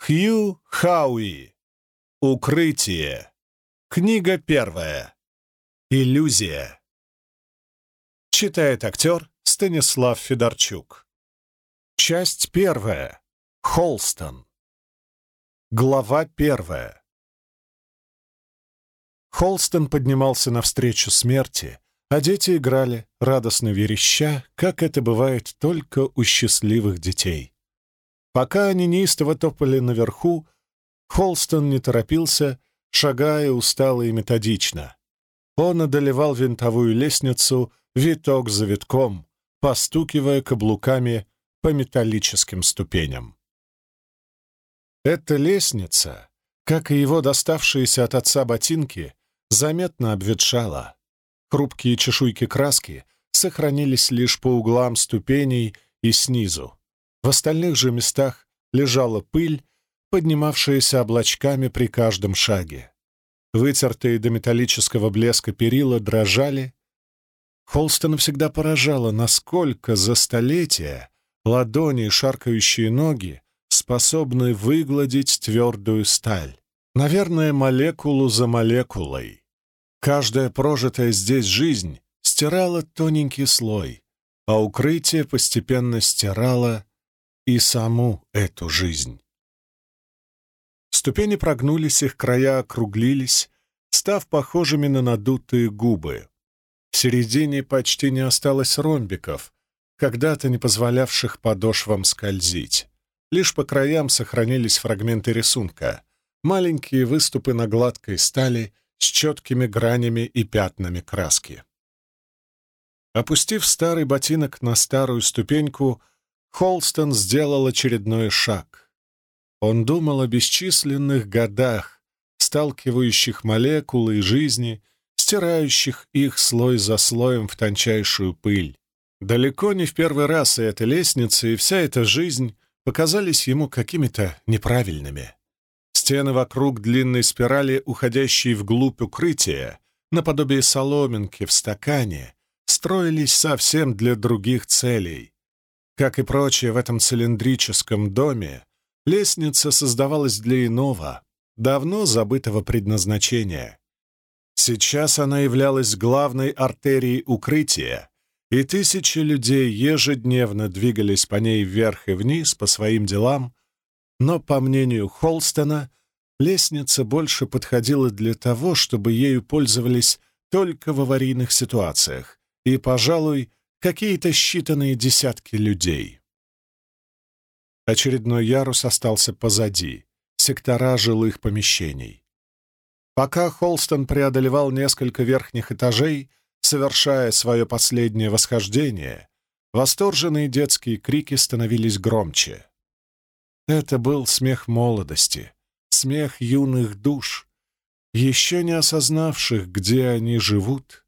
Хью Хауи. Укрытие. Книга первая. Иллюзия. Читает актер Станислав Федорчук. Часть первая. Холстон. Глава первая. Холстон поднимался навстречу смерти, а дети играли, радостно вереща, как это бывает только у счастливых детей. Пока они неистово топали наверху, Холстон не торопился, шагая устало и методично. Он одолевал винтовую лестницу виток за витком, постукивая каблуками по металлическим ступеням. Эта лестница, как и его доставшиеся от отца ботинки, заметно обветшала. Хрупкие чешуйки краски сохранились лишь по углам ступеней и снизу. В остальных же местах лежала пыль, поднимавшаяся облачками при каждом шаге. Вытертые до металлического блеска перила дрожали. Холстона всегда поражало, насколько за столетия ладони и шаркающие ноги способны выгладить твердую сталь. Наверное, молекулу за молекулой. Каждая прожитая здесь жизнь стирала тоненький слой, а укрытие постепенно стирало и саму эту жизнь. Ступени прогнулись, их края округлились, став похожими на надутые губы. В середине почти не осталось ромбиков, когда-то не позволявших подошвам скользить. Лишь по краям сохранились фрагменты рисунка, маленькие выступы на гладкой стали с четкими гранями и пятнами краски. Опустив старый ботинок на старую ступеньку, Холстон сделал очередной шаг. Он думал о бесчисленных годах, сталкивающих молекулы и жизни, стирающих их слой за слоем в тончайшую пыль. Далеко не в первый раз и эта лестница, и вся эта жизнь показались ему какими-то неправильными. Стены вокруг длинной спирали, уходящей вглубь укрытия, наподобие соломинки в стакане, строились совсем для других целей. Как и прочее в этом цилиндрическом доме, лестница создавалась для иного, давно забытого предназначения. Сейчас она являлась главной артерией укрытия, и тысячи людей ежедневно двигались по ней вверх и вниз по своим делам, но, по мнению Холстона, лестница больше подходила для того, чтобы ею пользовались только в аварийных ситуациях и, пожалуй, какие-то считанные десятки людей. Очередной ярус остался позади, сектора жилых помещений. Пока Холстон преодолевал несколько верхних этажей, совершая свое последнее восхождение, восторженные детские крики становились громче. Это был смех молодости, смех юных душ, еще не осознавших, где они живут,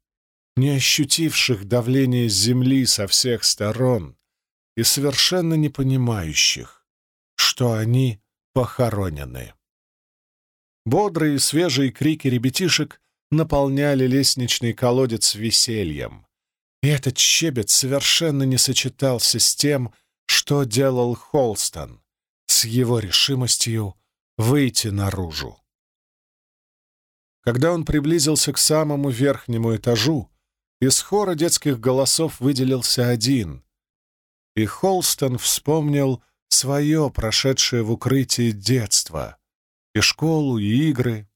не ощутивших давление земли со всех сторон и совершенно не понимающих, что они похоронены. Бодрые свежие крики ребятишек наполняли лестничный колодец весельем. И этот щебет совершенно не сочетался с тем, что делал Холстон с его решимостью выйти наружу. Когда он приблизился к самому верхнему этажу, из хора детских голосов выделился один, и Холстон вспомнил свое прошедшее в укрытии детство, и школу, и игры.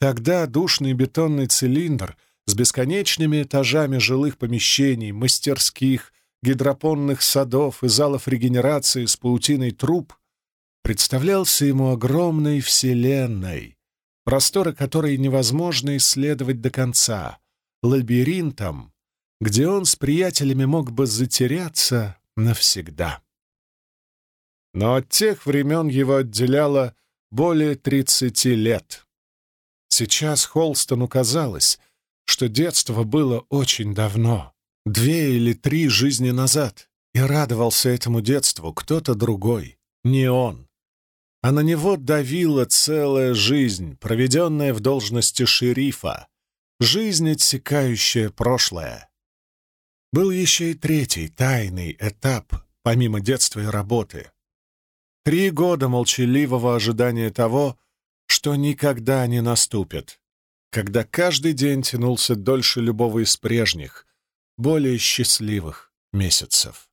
Тогда душный бетонный цилиндр с бесконечными этажами жилых помещений, мастерских, гидропонных садов и залов регенерации с паутиной труб представлялся ему огромной вселенной, просторы которой невозможно исследовать до конца, лабиринтом, где он с приятелями мог бы затеряться навсегда. Но от тех времен его отделяло более тридцати лет. Сейчас Холстону казалось, что детство было очень давно две или три жизни назад, и радовался этому детству кто-то другой, не он. А на него давила целая жизнь, проведенная в должности шерифа, жизнь, отсекающая прошлое. Был еще и третий, тайный этап, помимо детства и работы. Три года молчаливого ожидания того, что никогда не наступит, когда каждый день тянулся дольше любого из прежних, более счастливых месяцев.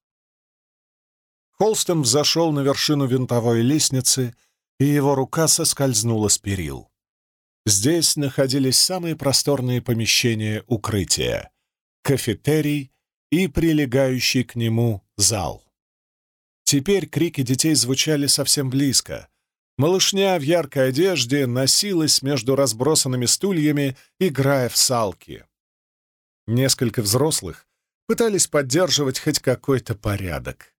Холстон взошел на вершину винтовой лестницы, и его рука соскользнула с перил. Здесь находились самые просторные помещения укрытия — кафетерий и прилегающий к нему зал. Теперь крики детей звучали совсем близко. Малышня в яркой одежде носилась между разбросанными стульями, играя в салки. Несколько взрослых пытались поддерживать хоть какой-то порядок.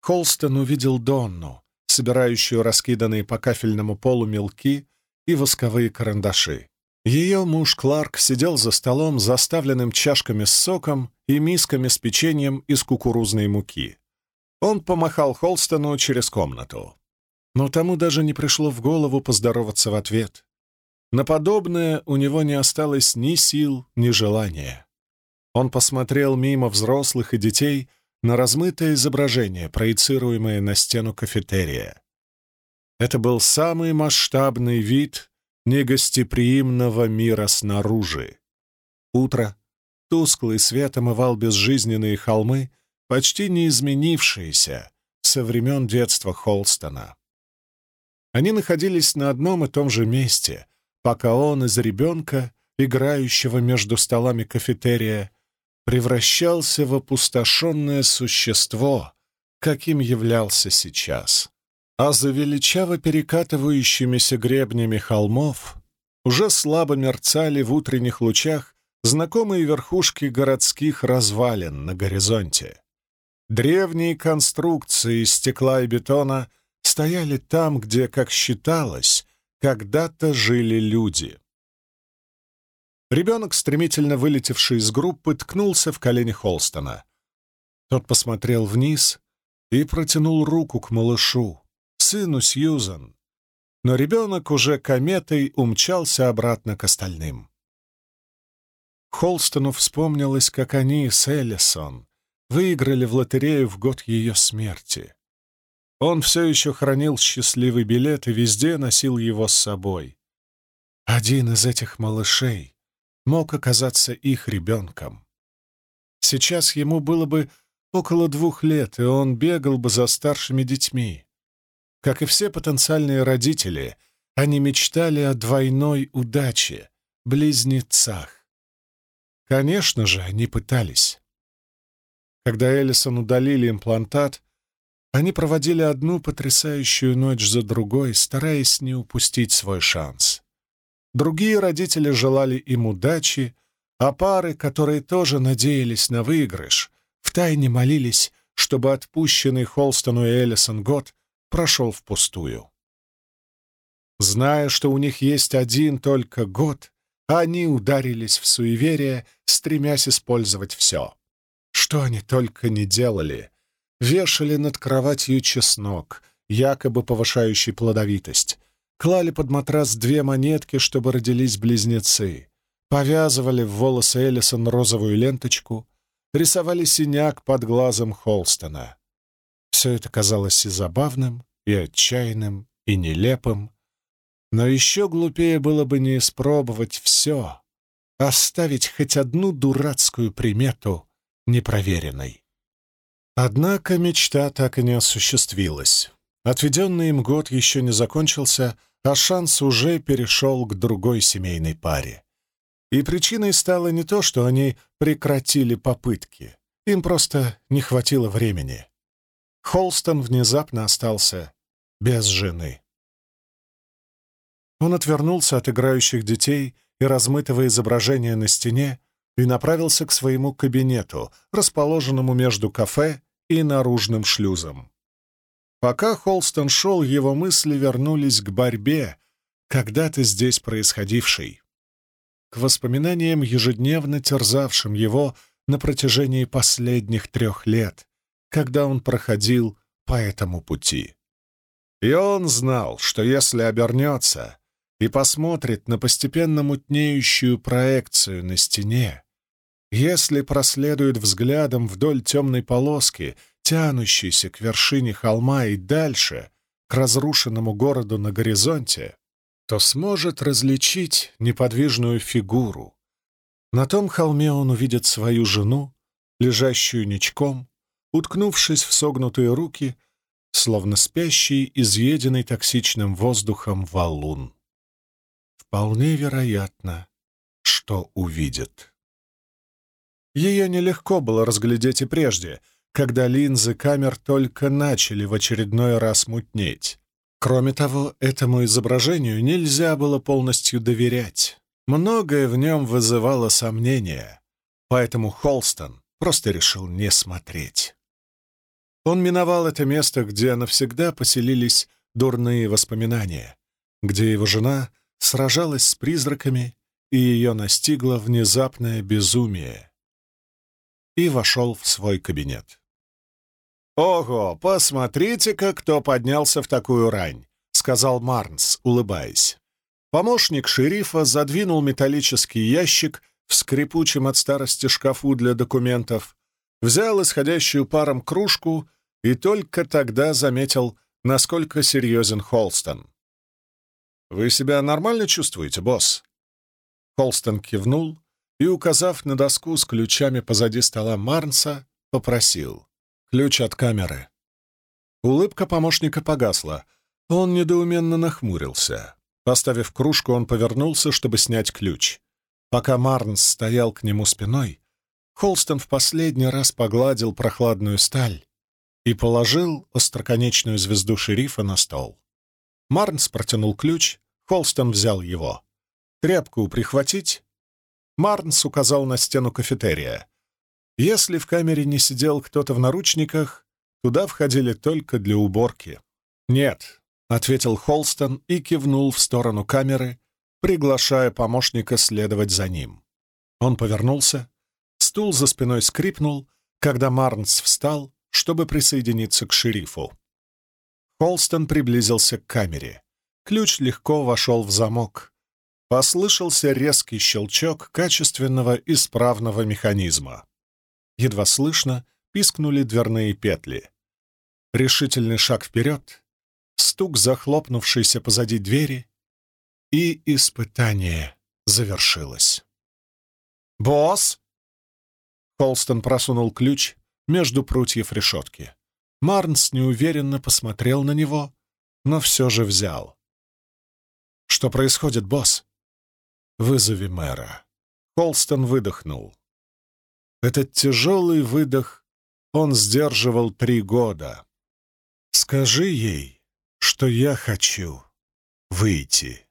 Холстон увидел Донну, собирающую раскиданные по кафельному полу мелки и восковые карандаши. Ее муж Кларк сидел за столом, заставленным чашками с соком и мисками с печеньем из кукурузной муки. Он помахал Холстону через комнату. Но тому даже не пришло в голову поздороваться в ответ. На подобное у него не осталось ни сил, ни желания. Он посмотрел мимо взрослых и детей на размытое изображение, проецируемое на стену кафетерия. Это был самый масштабный вид негостеприимного мира снаружи. Утро, тусклый свет омывал безжизненные холмы, почти не изменившиеся со времен детства Холстона. Они находились на одном и том же месте, пока он из ребенка, играющего между столами кафетерия, превращался в опустошенное существо, каким являлся сейчас. А за величаво перекатывающимися гребнями холмов уже слабо мерцали в утренних лучах знакомые верхушки городских развалин на горизонте. Древние конструкции из стекла и бетона стояли там, где, как считалось, когда-то жили люди. Ребенок, стремительно вылетевший из группы, ткнулся в колени Холстона. Тот посмотрел вниз и протянул руку к малышу, сыну Сьюзан. Но ребенок уже кометой умчался обратно к остальным. Холстону вспомнилось, как они с Эллисон выиграли в лотерею в год ее смерти. Он все еще хранил счастливый билет и везде носил его с собой. Один из этих малышей мог оказаться их ребенком. Сейчас ему было бы около двух лет, и он бегал бы за старшими детьми. Как и все потенциальные родители, они мечтали о двойной удаче, близнецах. Конечно же, они пытались. Когда Эллисон удалили имплантат, они проводили одну потрясающую ночь за другой, стараясь не упустить свой шанс. Другие родители желали им удачи, а пары, которые тоже надеялись на выигрыш, втайне молились, чтобы отпущенный Холстону и Эллисон год прошел впустую. Зная, что у них есть один только год, они ударились в суеверие, стремясь использовать все. Что они только не делали. Вешали над кроватью чеснок, якобы повышающий плодовитость. Клали под матрас две монетки, чтобы родились близнецы. Повязывали в волосы Эллисон розовую ленточку. Рисовали синяк под глазом Холстона. Все это казалось и забавным, и отчаянным, и нелепым. Но еще глупее было бы не испробовать все, оставить хоть одну дурацкую примету непроверенной. Однако мечта так и не осуществилась. Отведенный им год еще не закончился, а шанс уже перешел к другой семейной паре. И причиной стало не то, что они прекратили попытки. Им просто не хватило времени. Холстон внезапно остался без жены. Он отвернулся от играющих детей и размытого изображения на стене и направился к своему кабинету, расположенному между кафе и наружным шлюзом. Пока Холстон шел, его мысли вернулись к борьбе, когда-то здесь происходившей, к воспоминаниям, ежедневно терзавшим его на протяжении последних трех лет, когда он проходил по этому пути. И он знал, что если обернется и посмотрит на постепенно мутнеющую проекцию на стене, если проследует взглядом вдоль темной полоски, тянущейся к вершине холма и дальше, к разрушенному городу на горизонте, то сможет различить неподвижную фигуру. На том холме он увидит свою жену, лежащую ничком, уткнувшись в согнутые руки, словно спящий, изъеденный токсичным воздухом валун. Вполне вероятно, что увидит. Ее нелегко было разглядеть и прежде, когда линзы камер только начали в очередной раз мутнеть. Кроме того, этому изображению нельзя было полностью доверять. Многое в нем вызывало сомнения, поэтому Холстон просто решил не смотреть. Он миновал это место, где навсегда поселились дурные воспоминания, где его жена сражалась с призраками, и ее настигло внезапное безумие. И вошел в свой кабинет. «Ого, посмотрите-ка, кто поднялся в такую рань!» — сказал Марнс, улыбаясь. Помощник шерифа задвинул металлический ящик в скрипучем от старости шкафу для документов, взял исходящую паром кружку и только тогда заметил, насколько серьезен Холстон. «Вы себя нормально чувствуете, босс?» Холстон кивнул и, указав на доску с ключами позади стола Марнса, попросил. «Ключ от камеры». Улыбка помощника погасла. Он недоуменно нахмурился. Поставив кружку, он повернулся, чтобы снять ключ. Пока Марнс стоял к нему спиной, Холстон в последний раз погладил прохладную сталь и положил остроконечную звезду шерифа на стол. Марнс протянул ключ, Холстон взял его. «Тряпку прихватить?» Марнс указал на стену кафетерия. Если в камере не сидел кто-то в наручниках, туда входили только для уборки. «Нет», — ответил Холстон и кивнул в сторону камеры, приглашая помощника следовать за ним. Он повернулся, стул за спиной скрипнул, когда Марнс встал, чтобы присоединиться к шерифу. Холстон приблизился к камере. Ключ легко вошел в замок. Послышался резкий щелчок качественного исправного механизма. Едва слышно пискнули дверные петли. Решительный шаг вперед, стук захлопнувшейся позади двери, и испытание завершилось. «Босс!» Холстон просунул ключ между прутьев решетки. Марнс неуверенно посмотрел на него, но все же взял. «Что происходит, босс?» «Вызови мэра». Холстон выдохнул. Этот тяжелый выдох он сдерживал три года. «Скажи ей, что я хочу выйти».